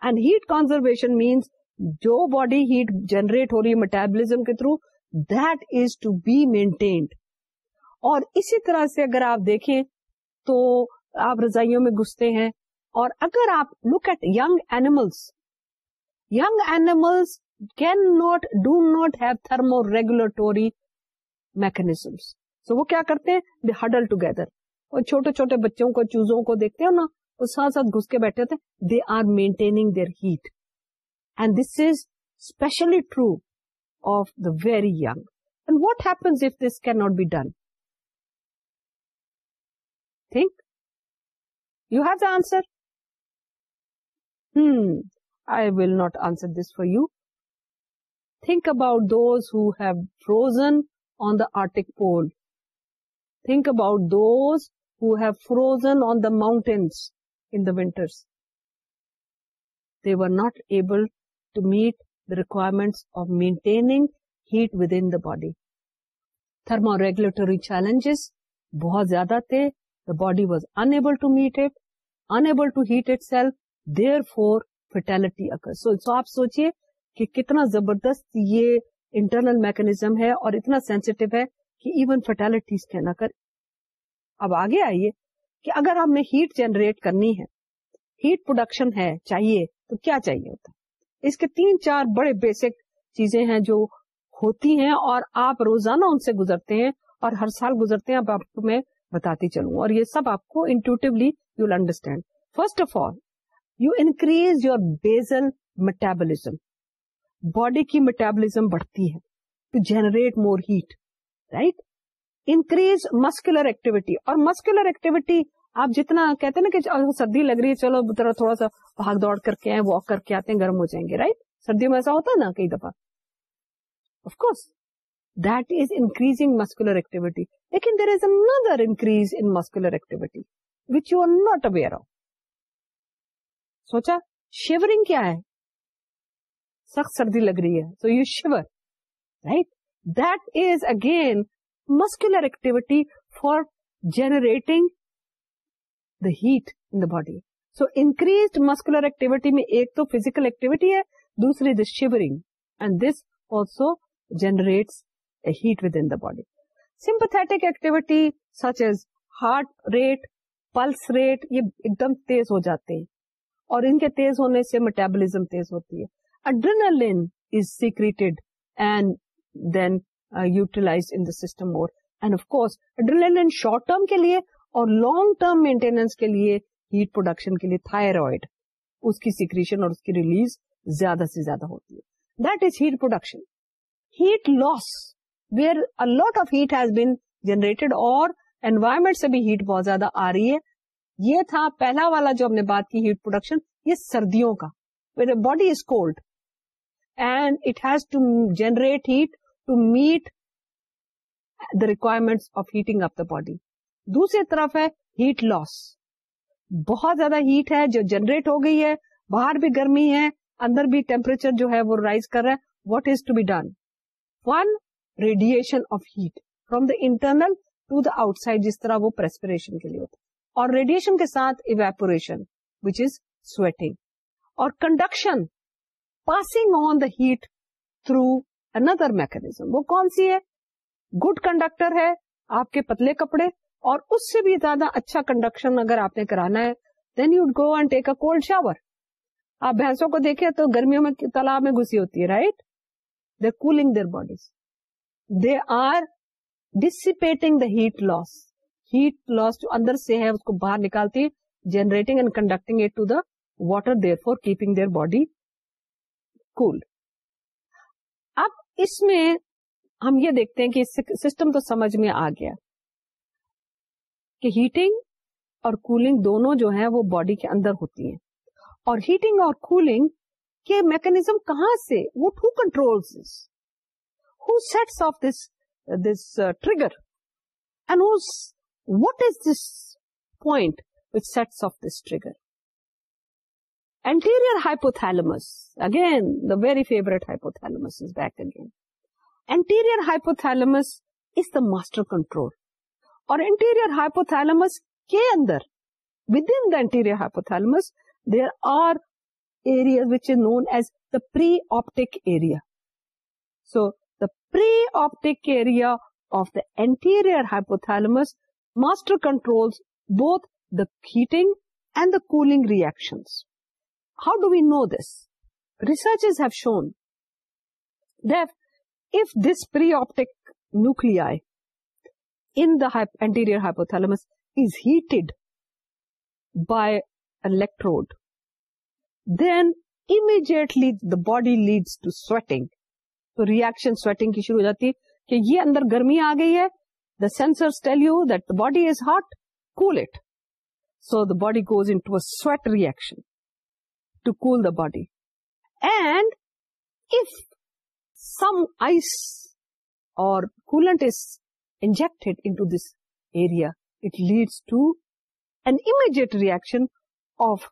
and heat conservation means جو باڈی ہیٹ جنریٹ ہو رہی ہے مٹیبلزم کے through that is to be maintained اور اسی طرح سے اگر آپ دیکھیں تو آپ رضائیوں میں گھستے ہیں اور اگر آپ look at young animals young animals can not do not have thermoregulatory mechanisms وہ کیا کرتے ہیں دے ہڈل ٹوگیدر اور چھوٹے چھوٹے بچوں کو چوزوں کو دیکھتے ہو نا وہ ساتھ ساتھ گھس کے بیٹھے ہوتے ہیں they are maintaining their heat and this is especially true of the very young and what happens if this can not be done you has answer this for you think about ہوا they were not able to meet the requirement of maintaining heat within the body thermoregulatory challenges بہت زیادہ تھے The body was unable to meet it, unable to heat itself, therefore fatality occurs. So, so آپ سوچئے کہ کتنا زبردست یہ انٹرنل میکنیزم ہے اور اتنا سینسٹو ہے کہ ایون فرٹ کہنا کر اب آگے آئیے کہ اگر ہم نے ہیٹ جنریٹ کرنی ہے ہیٹ پروڈکشن ہے چاہیے تو کیا چاہیے ہوتا اس کے تین چار بڑے بیسک چیزیں ہیں جو ہوتی ہیں اور آپ روزانہ ان سے گزرتے ہیں اور ہر سال گزرتے ہیں اب آپ میں بتاتی چلوں اور یہ سب آپ کو intuitively you you will understand first of all increase your basal body کی میٹابلزم بڑھتی ہے to generate more heat right increase muscular activity اور مسکولر ایکٹیویٹی آپ جتنا کہتے ہیں نا کہ سردی لگ رہی ہے چلو ذرا تھوڑا سا بھاگ دوڑ کر کے آئے واک کر کے آتے ہیں گرم ہو جائیں گے رائٹ سردیوں میں ایسا ہوتا ہے نا کئی دفعہ of course that is increasing muscular activity. Lekin there muscular activity لیکن there is other increase in muscular activity which you are not aware or سخت سردی لگ رہی ہے so you shiver that is again muscular activity for generating the heat in the body so increase muscular activity میں ایک تو فیزیکل ایکٹیویٹی ہے دوسری shivering and this also generate body heart such pulse heart rate pulse دم تیز ہو جاتے ہیں اور ان کے تیز ہونے سے تیز ہوتی ہے لانگ ٹرم uh, term کے لیے ہیٹ پروڈکشن کے لیے thyroid اس کی سیکریشن اور اس کی ریلیز زیادہ سے زیادہ ہوتی ہے where lot of heat has been generated اور انوائرمنٹ سے بھی ہیٹ بہت زیادہ آ رہی ہے یہ تھا پہلا والا جو ہم نے بات کی ہیٹ پروڈکشن یہ سردیوں کا body is cold and it has to to generate heat meet the requirement of heating up the body دوسری طرف ہے ہیٹ لاس بہت زیادہ ہیٹ ہے جو جنریٹ ہو گئی ہے باہر بھی گرمی ہے اندر بھی ٹیمپریچر جو ہے وہ رائز کر رہا ہے what is to be done one radiation of heat from the internal to the outside جس طرح وہ پرسپریشن کے لیے ہوتا اور ریڈیشن کے ساتھ ایویپوریشن وچ از سویٹنگ اور conduction passing on the heat through اندر میکنیزم وہ کون سی ہے گڈ کنڈکٹر ہے آپ کے پتلے کپڑے اور اس سے بھی زیادہ اچھا کنڈکشن اگر آپ نے کرانا ہے then you go and take a cold shower آپ بھینسوں کو دیکھیں تو گرمیوں میں تالاب میں گھسی ہوتی ہے right cooling their bodies they are dissipating the heat loss heat loss جو اندر سے ہے اس کو باہر نکالتی ہے generating and conducting it to the water therefore keeping their body cool اب اس میں ہم یہ دیکھتے ہیں کہ سسٹم تو سمجھ میں آ گیا کہ ہیٹنگ اور کولنگ دونوں جو ہے وہ باڈی کے اندر ہوتی ہیں اور ہیٹنگ اور کولنگ کے میکنیزم کہاں سے وہ to control sets of this this trigger what is this دسپوس hypothalamus is the master control اور ہائپوس کے اندر the anterior hypothalamus there are areas which is known as the optic area so The preoptic area of the anterior hypothalamus master controls both the heating and the cooling reactions. How do we know this? Researchers have shown that if this preoptic nuclei in the anterior hypothalamus is heated by an electrode, then immediately the body leads to sweating تو ریئیکشن سویٹنگ کی شروع ہو جاتی ہے کہ یہ اندر گرمی آ گئی ہے the sensor tell you that the body is hot cool it so the body goes in sweat reaction to cool the body and if some ice or coolant is inject into this area it leads to an immediate reaction of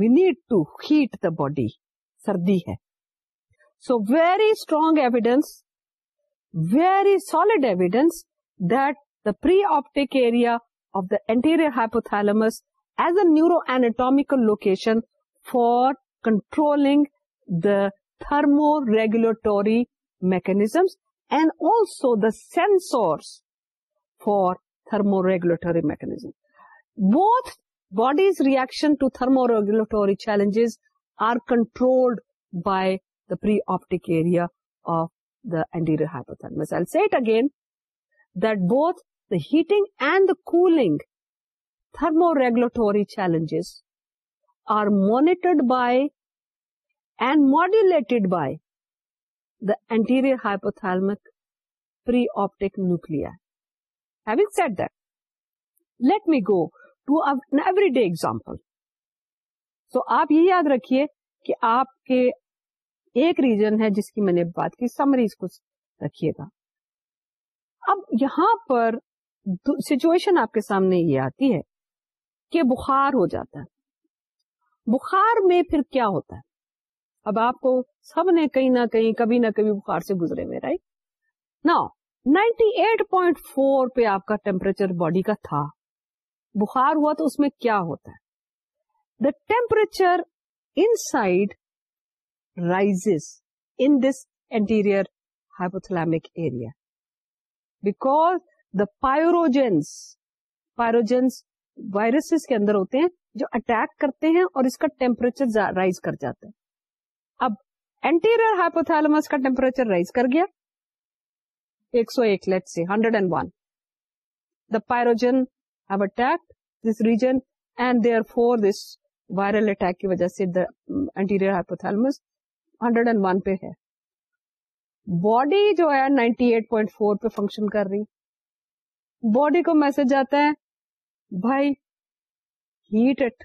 we need to heat the body سردی ہے So very strong evidence, very solid evidence that the pre-optic area of the anterior hypothalamus as a neuroanatomical location for controlling the thermoregulatory mechanisms and also the sensors for thermoregulatory mechanism. Both body's reaction to thermoregulatory challenges are controlled by ہائیپوکریٹک nuclear let me go to everyday example so آپ یہ یاد رکھیے کہ آپ کے ایک ریزن ہے جس کی میں نے بات کی سمریز کو رکھیے گا اب یہاں پر سچویشن آپ کے سامنے یہ آتی ہے کہ بخار ہو جاتا ہے بخار میں پھر کیا ہوتا ہے اب آپ کو سب نے کہیں نہ کہیں کبھی نہ کبھی بخار سے گزرے میں رائٹ نا نائنٹی ایٹ پوائنٹ فور پہ آپ کا ٹیمپریچر باڈی کا تھا بخار ہوا تو اس میں کیا ہوتا ہے the temperature inside in this anterior hypothalamic area back the pyrogens pyrogens viruses کے اندر ہوتے ہیں جو اٹیک کرتے ہیں اور اس کا ٹمپریچر رائز کر جاتا ہے اب انٹیریئر ہائیپوتھال کا ٹینپریچر رائز کر گیا ایک سو ایک let say hundred and one the پائروجنڈ this region and they are for this viral attack کی وجہ سے the anterior hypothalamus hundred and one پہ ہے باڈی جو ہے نائنٹی ایٹ پوائنٹ فور پہ فنکشن کر رہی باڈی کو میسج آتا ہے بھائی heat it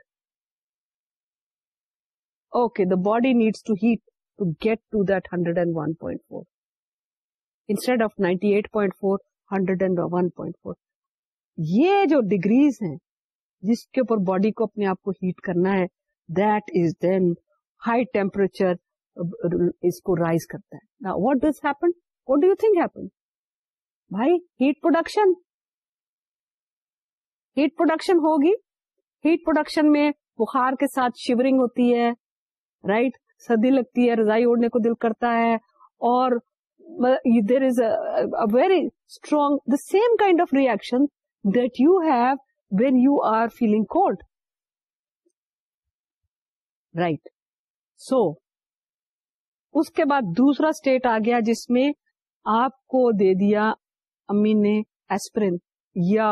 okay the body needs to heat to get to hundred and one point four instead of ninety eight point four hundred and one point four یہ جو ڈگریز ہیں جس کے اوپر باڈی کو اپنے آپ کو ہیٹ کرنا ہے that is then high temperature اس کو رائز کرتا ہے what does happen what do you think happen بھائی ہیٹ پروڈکشن ہیٹ پروڈکشن ہوگی ہیٹ پروڈکشن میں بخار کے ساتھ شیورنگ ہوتی ہے رائٹ سردی لگتی ہے رضائی اوڑھنے کو دل کرتا ہے اور there is very strong the same kind of reaction that you have when you are feeling cold right so اس کے بعد دوسرا اسٹیٹ آ گیا جس میں آپ کو دے دیا امی نے ایسپرین یا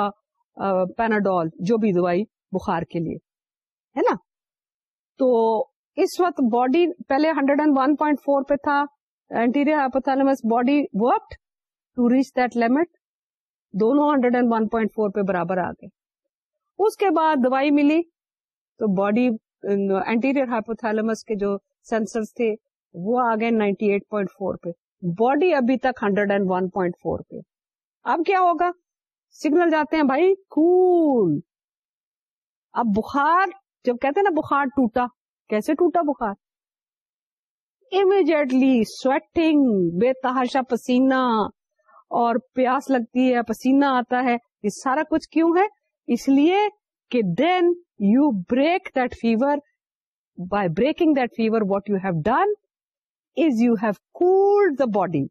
پیناڈول جو بھی دوائی بخار کے لیے ہے نا تو اس وقت باڈی پہلے hundred and one point four پہ تھا anterior hypothalamus body worked to reach that limit دونوں hundred and one point four پہ برابر آ گئے اس کے بعد دوائی ملی تو باڈی اینٹیریئر ہائپوتھلس کے جو سینسر تھے وہ آ گئے نائنٹی ایٹ پوائنٹ فور پہ باڈی ابھی تک hundred and one point four پہ اب کیا ہوگا سگنل جاتے ہیں بھائی کول اب بخار جب کہتے ہیں نا بخار ٹوٹا کیسے ٹوٹا بخار امیڈیٹلی سویٹنگ بے تحاشا پسینہ اور پیاس لگتی ہے پسینہ آتا ہے یہ سارا کچھ کیوں ہے اس لیے کہ then you break that fever by breaking that fever what you have done body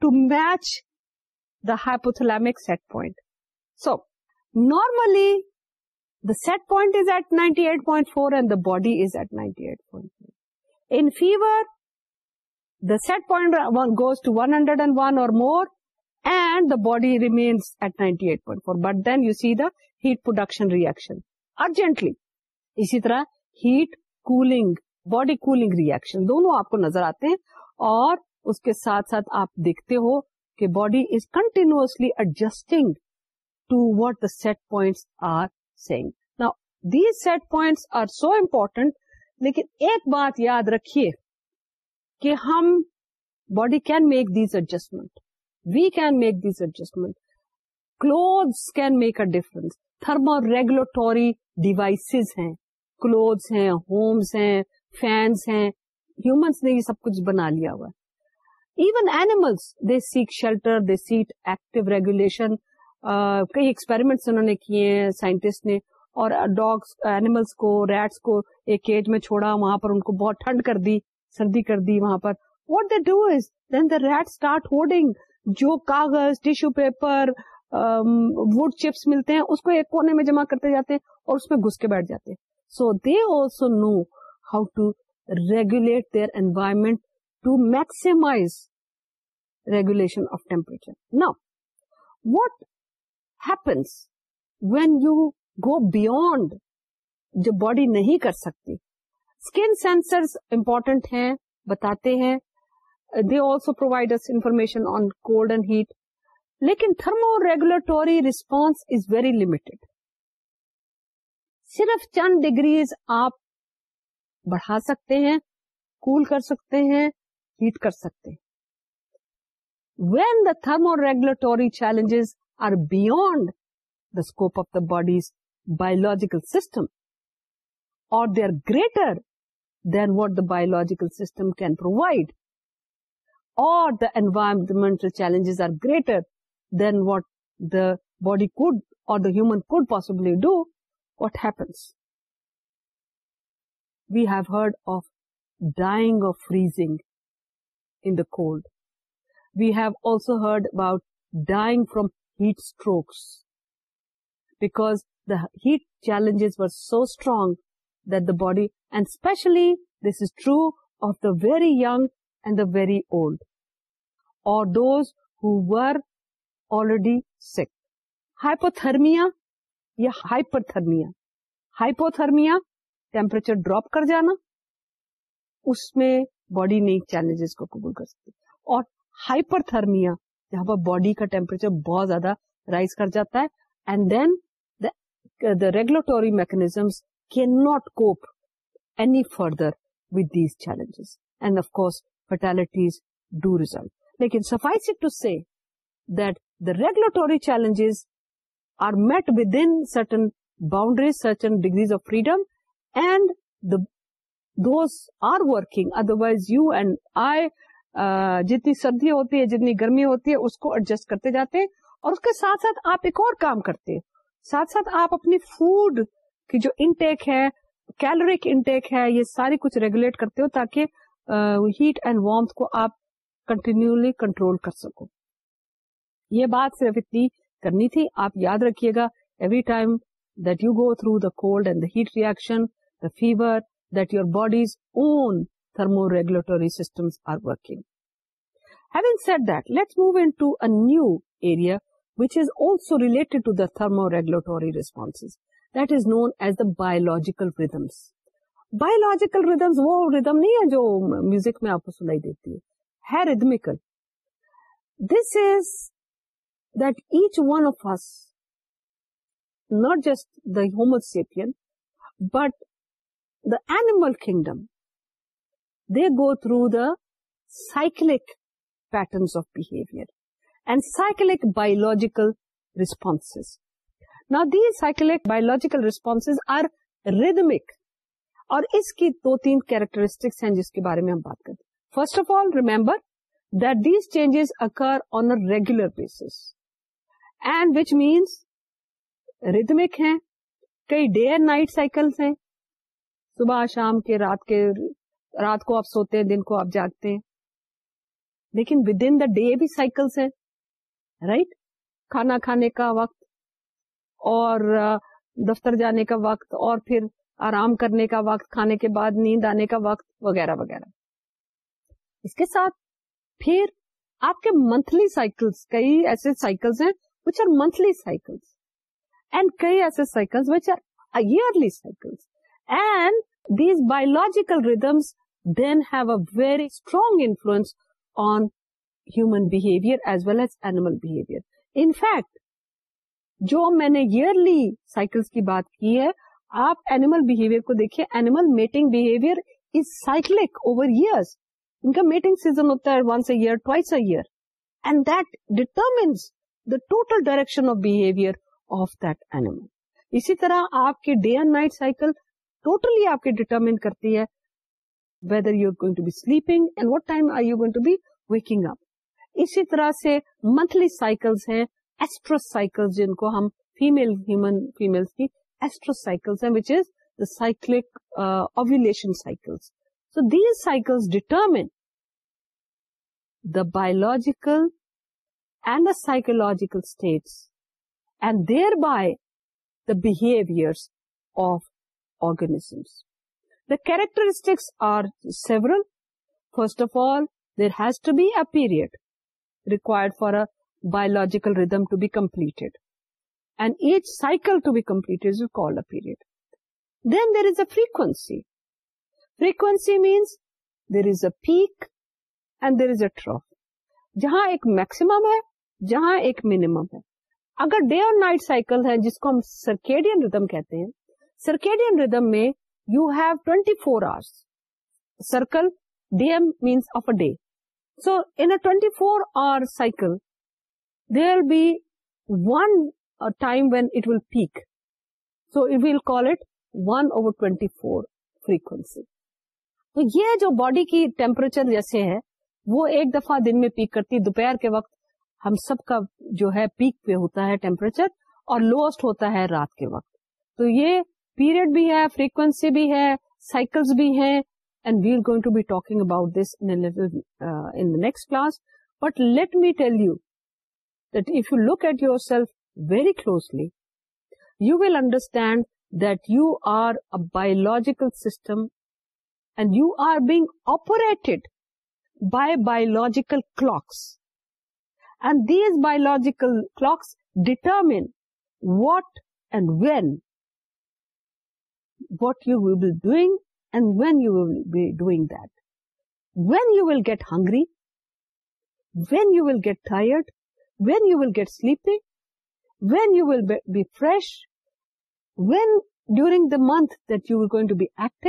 to match the hypothalamic set point so normally the set point four and the body goes to one hundred and one or more and the body remains at ninety eight point four but then you see the heat production reaction urgently اسی طرح ہیٹ کو باڈی کولنگ ریئیکشن دونوں آپ کو نظر آتے ہیں اور اس کے ساتھ ساتھ آپ دیکھتے ہو کہ body is continuously adjusting to what the set point are نا these set points are so important لیکن ایک بات یاد رکھیے کہ ہم body can make these adjustment we can make these adjustment clothes can make a difference regulatory devices ہیں کلوتھس ہیں ہومس ہیں فینس ہیں ہیومنس نے یہ سب کچھ بنا لیا ہوا even animals they seek shelter they set active regulation کئی ایکسپیریمنٹس کیے ہیں سائنٹسٹ نے اور ڈاگس اینیملس کو ریٹس کو ایک کیج میں چھوڑا وہاں پر ان کو بہت ٹھنڈ کر دی سردی کر دی وہاں پر what they do is then the rat start hoarding جو کاغذ ٹیشو پیپر ووڈ چپس ملتے ہیں اس کو ایک کونے میں جمع کرتے جاتے ہیں اور اس میں گھس کے بیٹھ جاتے ہیں so they also know how to regulate their environment to maximise regulation of temperature نا what happens when you go beyond جو باڈی نہیں کر سکتی اسکن سینسرز امپورٹنٹ ہیں بتاتے ہیں they also provide information on cold and heat لیکن thermo regulatory response is very limited صرف چند ڈگریز آپ بڑھا سکتے ہیں کول کر سکتے ہیں ہیٹ کر سکتے ہیں when the thermo regulatory challenges are beyond the scope of the body's biological system or they are greater than what the biological system can provide or the environmental challenges are greater than what the body could or the human could possibly do what happens we have heard of dying of freezing in the cold. We have also heard about dying from heat strokes, because the heat challenges were so strong that the body, and especially this is true of the very young and the very old, or those who were already sick. Hypothermia, hyperthermia. Hypothermia temperature drop کر جانا اس میں باڈی نئی چیلنجز کو قبول کر سکتی اور ہائپر تھرمیا جہاں پر باڈی کا ٹیمپریچر بہت زیادہ رائز کر جاتا ہے and then the regulatory mechanisms can not cope any further with these challenges and of course do لیکن to see that the regulatory challenges are met within certain boundaries certain degrees of freedom do are working otherwise you and I جتنی سردی ہوتی ہے جتنی گرمی ہوتی ہے اس کو ایڈجسٹ کرتے جاتے اور اس کے ساتھ آپ ایک اور کام کرتے آپ اپنی فوڈ کی جو انٹیک ہے کیلوری کی انٹیک ہے یہ ساری کچھ ریگولیٹ کرتے ہو تاکہ ہیٹ اینڈ وارم کو آپ کنٹینیولی کنٹرول کر سکو یہ بات صرف اتنی کرنی تھی آپ یاد رکھیے گا every time that you go through the cold and the heat reaction fever that your body's own thermo regulatory system are working set this move to which is also relate to the thermo regulatory response known as the biological biological rhythms وہ ریڈم نہیں ہے جو میوزک میں آپ کو سنا دیتی ہے rhythmical this is that each one of us not just the homo sapien but animal kingdom they go through the cyclic patterns of behaviour and cyclic biological response نا the cyclic biological response are رک اور اس کی دو تین کیریکٹرسٹکس ہیں جس کے بارے میں ہم بات کرتے ہیں first of all remember that these changes occur on a regular basis and which means rhythmic ہیں کئی ڈے اینڈ نائٹ سائیکلس ہیں صبح شام کے رات کے رات کو آپ سوتے ہیں دن کو آپ جاگتے ہیں لیکن ود ان دا ڈے بھی سائیکلس ہیں رائٹ کھانا کھانے کا وقت اور دفتر جانے کا وقت اور پھر آرام کرنے کا وقت کھانے کے بعد نیند آنے کا وقت وغیرہ وغیرہ اس کے ساتھ پھر آپ کے منتھلی سائیکلس کئی ایسے سائیکلس ہیں which are monthly cycles and کئی ایسے cycles which are yearly cycles jackal rhythms then have a very strong influence on human جو میں نے ایئرلی سائیکلس کی بات کی ہے آپ اینیمل بہیویئر کو دیکھیے animal mating behaviour is over years ان کا میٹنگ سیزن ہوتا ہے once a a year year twice and that the total direction of behaviour of that animal اسی طرح آپ کے day and night cycle totally آپ کے ڈیٹرمنٹ کرتی ہے whether you going to be sleeping and what time are you going to be waking up اسی طرح سے منتھلی سائیکلس ہیں سائیکل جن کو ہم فیمل ہیومن فیمل کی سائیکلس ہیں which is the ovulation cycles so these cycles determine the biological and the psychological states and thereby the behaviour of characteristics first of all there has to be a period ریکوائرجیکل then there frequency means there is a peak and there is a trough جہاں ایک میکسم ہے جہاں ایک منیمم ہے اگر ڈے اور نائٹ سائیکل ہے جس کو ہم سرکیڈین ریدم کہتے ہیں سرکیڈین ریدم میں you have twenty four circa diem means of a day so twenty four hour cycle there will will be one one time when it it peak so call over twenty four frequency تو یہ جو باڈی کی ٹیمپریچر جیسے ہے وہ ایک دفعہ دن میں پیک کرتی دوپہر کے وقت ہم سب کا جو ہے پیک پہ ہوتا ہے ٹیمپریچر اور لوسٹ ہوتا ہے رات کے وقت تو یہ پیریڈ بھی ہے فریکوینسی بھی ہے سائیکلس بھی ہیں and we are going to be talking about this in next class but let me tell you that if you look at yourself very closely you will understand that you are a biological system and you are being operated by biological clocks and these biological clocks determine what and when what you will be doing when you will be that when you will get Hungary when you will get tired get sleepy when you will be fresh when during the month they'll going to be at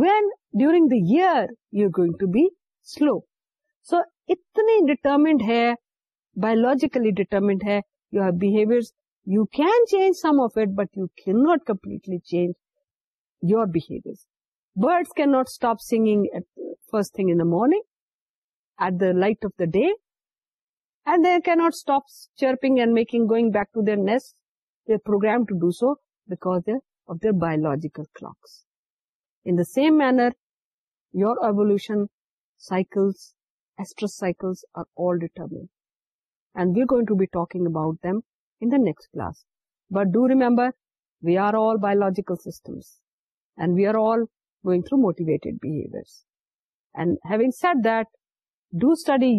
when during the year you going to be slow so اتنی ڈٹرمنٹ ہے بایولوجیکلی ڈیٹرمنٹ ہے your behaviour You can change some of it, but you cannot completely change your behaviors. Birds cannot stop singing at first thing in the morning, at the light of the day, and they cannot stop chirping and going back to their nests. They're programmed to do so because of their biological clocks. In the same manner, your evolution cycles, estrous cycles, are all determined. And we're going to be talking about them جیکل سینڈی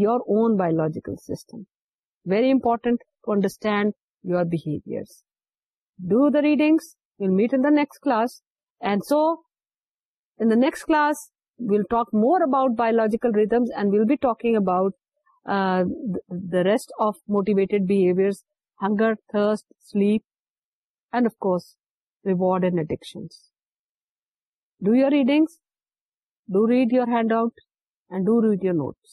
your own biological more about biological rhythms about of motivate behaviours ہنگ thirst reward and addiction do you readings do read your hand do read your notice